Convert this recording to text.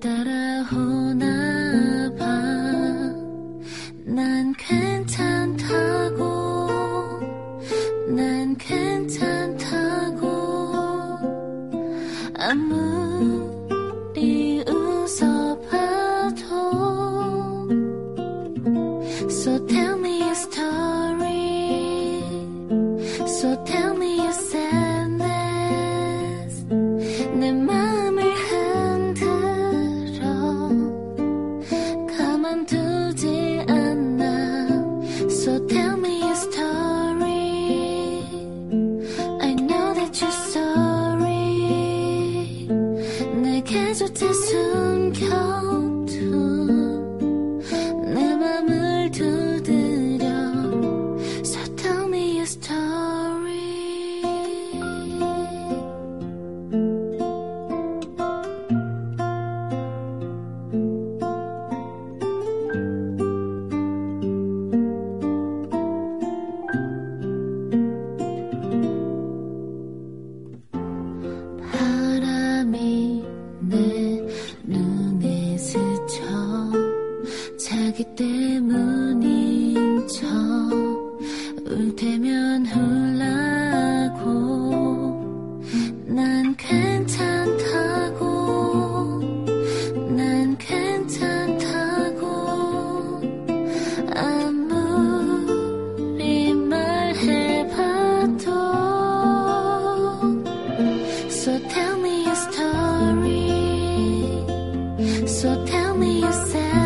따라오나 봐. 난 괜찮다고. 난 괜찮다고. 아무리 웃어봐도. So tell me a story. So tell me your sadness. 내 그저 다 숨겨둔 눈인 척 울테면 울라고 난 괜찮다고 난 괜찮다고 아무리 말해봐도 So tell me your story So tell me yourself